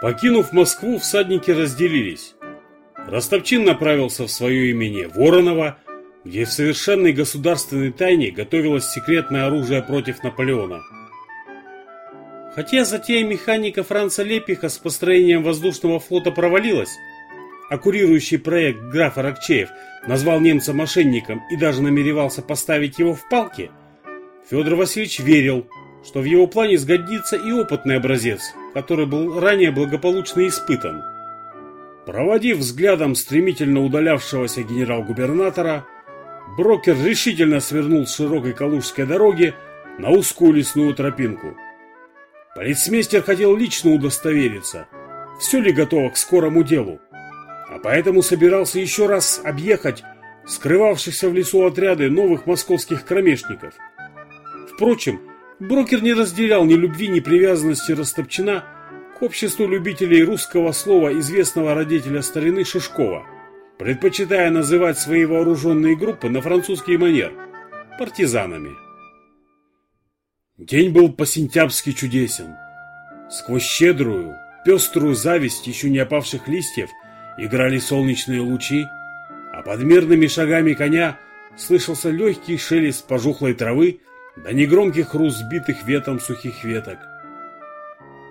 Покинув Москву, всадники разделились. Ростовчин направился в свое имение Воронова, где в совершенной государственной тайне готовилось секретное оружие против Наполеона. Хотя затея механика Франца Лепиха с построением воздушного флота провалилась, а курирующий проект граф Аракчеев назвал немца мошенником и даже намеревался поставить его в палки, Федор Васильевич верил, что в его плане сгодится и опытный образец, который был ранее благополучно испытан. Проводив взглядом стремительно удалявшегося генерал-губернатора, брокер решительно свернул с широкой калужской дороги на узкую лесную тропинку. Полицмейстер хотел лично удостовериться, все ли готово к скорому делу, а поэтому собирался еще раз объехать скрывавшихся в лесу отряды новых московских кромешников. Впрочем, брокер не разделял ни любви, ни привязанности Растопчина к обществу любителей русского слова известного родителя старины Шишкова, предпочитая называть свои вооруженные группы на французский манер – партизанами. День был по-сентябрьски чудесен. Сквозь щедрую, пеструю зависть еще не опавших листьев играли солнечные лучи, а под мирными шагами коня слышался легкий шелест пожухлой травы да негромкий хруст сбитых ветром сухих веток.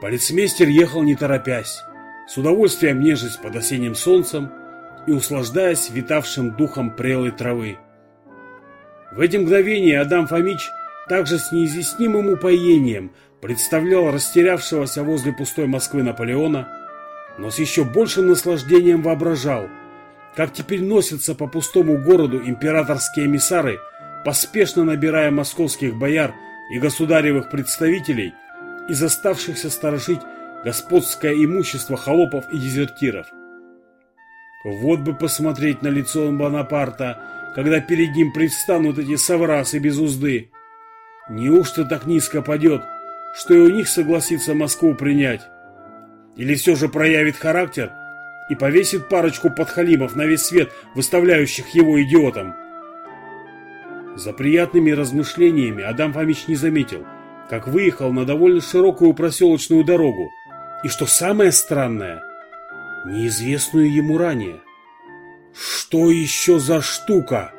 Полицмейстер ехал не торопясь, с удовольствием нежесть под осенним солнцем и услаждаясь витавшим духом прелой травы. В эти мгновения Адам Фомич также с неизъяснимым упоением представлял растерявшегося возле пустой Москвы Наполеона, но с еще большим наслаждением воображал, как теперь носятся по пустому городу императорские эмиссары, поспешно набирая московских бояр и государевых представителей из оставшихся сторожить господское имущество холопов и дезертиров. Вот бы посмотреть на лицо Бонапарта, когда перед ним предстанут эти соврасы без узды. Неужто так низко падет, что и у них согласится Москву принять? Или все же проявит характер и повесит парочку подхалимов на весь свет, выставляющих его идиотом? За приятными размышлениями Адам Фомич не заметил, как выехал на довольно широкую проселочную дорогу, и что самое странное, неизвестную ему ранее. Что еще за штука?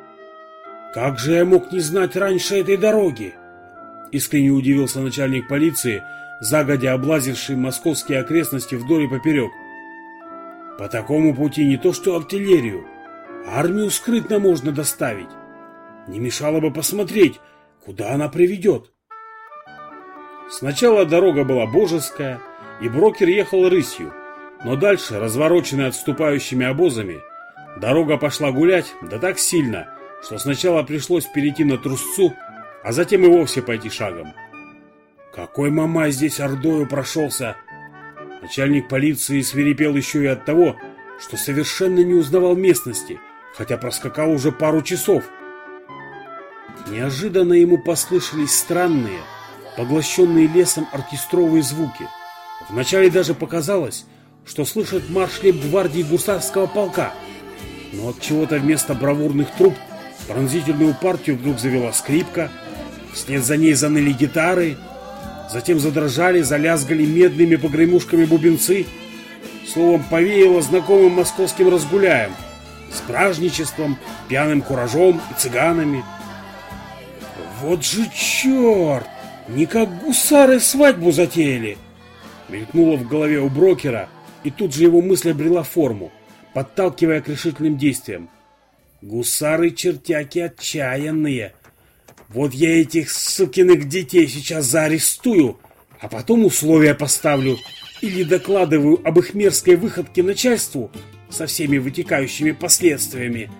Как же я мог не знать раньше этой дороги? Искренне удивился начальник полиции, загодя облазивший московские окрестности вдоль и поперек. По такому пути не то что артиллерию, армию скрытно можно доставить. Не мешало бы посмотреть, куда она приведет. Сначала дорога была божеская, и брокер ехал рысью, но дальше, развороченная отступающими обозами, дорога пошла гулять, да так сильно, что сначала пришлось перейти на трусцу, а затем и вовсе пойти шагом. Какой мамай здесь ордою прошелся! Начальник полиции свирепел еще и от того, что совершенно не узнавал местности, хотя проскакал уже пару часов. Неожиданно ему послышались странные, поглощенные лесом оркестровые звуки. Вначале даже показалось, что слышит марш гвардии гусарского полка, но от чего-то вместо бравурных труб пронзительную партию вдруг завела скрипка, Вслед за ней заныли гитары, затем задрожали, залязгали медными погремушками бубенцы. Словом, повеяло знакомым московским разгуляем, с праздничеством, пьяным куражом и цыганами. «Вот же черт! Не как гусары свадьбу затеяли!» Мелькнуло в голове у брокера, и тут же его мысль обрела форму, подталкивая к решительным действиям. «Гусары-чертяки отчаянные!» Вот я этих сукиных детей сейчас заарестую, а потом условия поставлю или докладываю об их мерзкой выходке начальству со всеми вытекающими последствиями,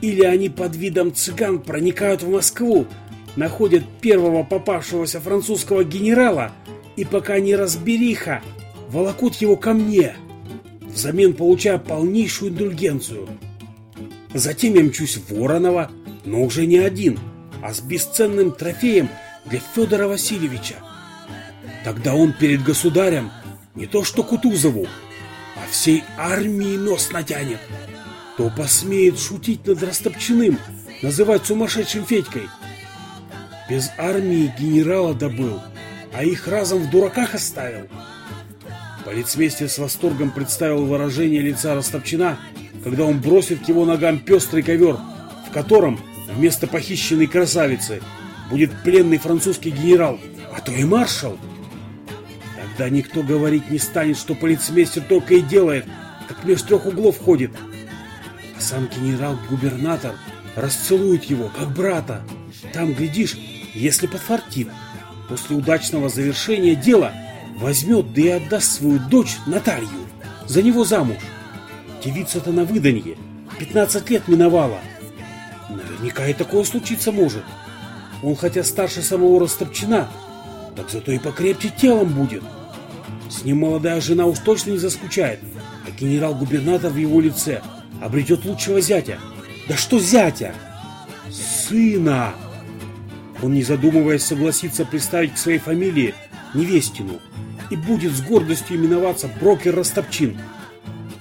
или они под видом цыган проникают в Москву, находят первого попавшегося французского генерала и пока не разбериха, волокут его ко мне, взамен получая полнейшую индульгенцию. Затем я мчусь в Воронова, но уже не один – а с бесценным трофеем для Федора Васильевича. Тогда он перед государем не то что Кутузову, а всей армии нос натянет. То посмеет шутить над Растопчиным, называть сумасшедшим Федькой. Без армии генерала добыл, а их разом в дураках оставил. Полицмейстер с восторгом представил выражение лица Растопчина, когда он бросит к его ногам пестрый ковер, в котором вместо похищенной красавицы будет пленный французский генерал, а то и маршал. Тогда никто говорить не станет, что полицмейстер только и делает, как меж трех углов ходит. А сам генерал-губернатор расцелует его, как брата. Там, глядишь, если подфартит, после удачного завершения дела возьмет да и отдаст свою дочь Наталью за него замуж. Девица-то на выданье, 15 лет миновала. Наверняка и такое случиться может. Он хотя старше самого Растопчина, так зато и покрепче телом будет. С ним молодая жена уж точно не заскучает, а генерал-губернатор в его лице обретет лучшего зятя. Да что зятя? Сына! Он, не задумываясь, согласится представить к своей фамилии невестину и будет с гордостью именоваться брокер Растопчин.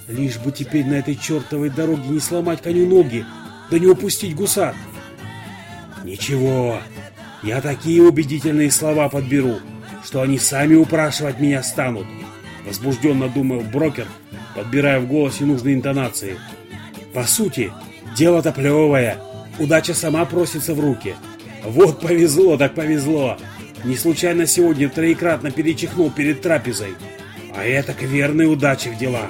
Лишь бы теперь на этой чертовой дороге не сломать коню ноги, да не упустить гусар. Ничего, я такие убедительные слова подберу, что они сами упрашивать меня станут. Возбужденно думал брокер, подбирая в голосе нужные интонации. По сути, дело-то плевое. Удача сама просится в руки. Вот повезло, так повезло. Не случайно сегодня троекратно перечихнул перед трапезой. А это к верной удаче в делах.